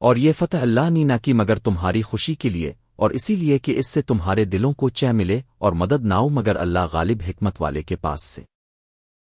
اور یہ فتح اللہ نے نہ کی مگر تمہاری خوشی کے لیے اور اسی لیے کہ اس سے تمہارے دلوں کو چہ ملے اور مدد ناؤ مگر اللہ غالب حکمت والے کے پاس سے۔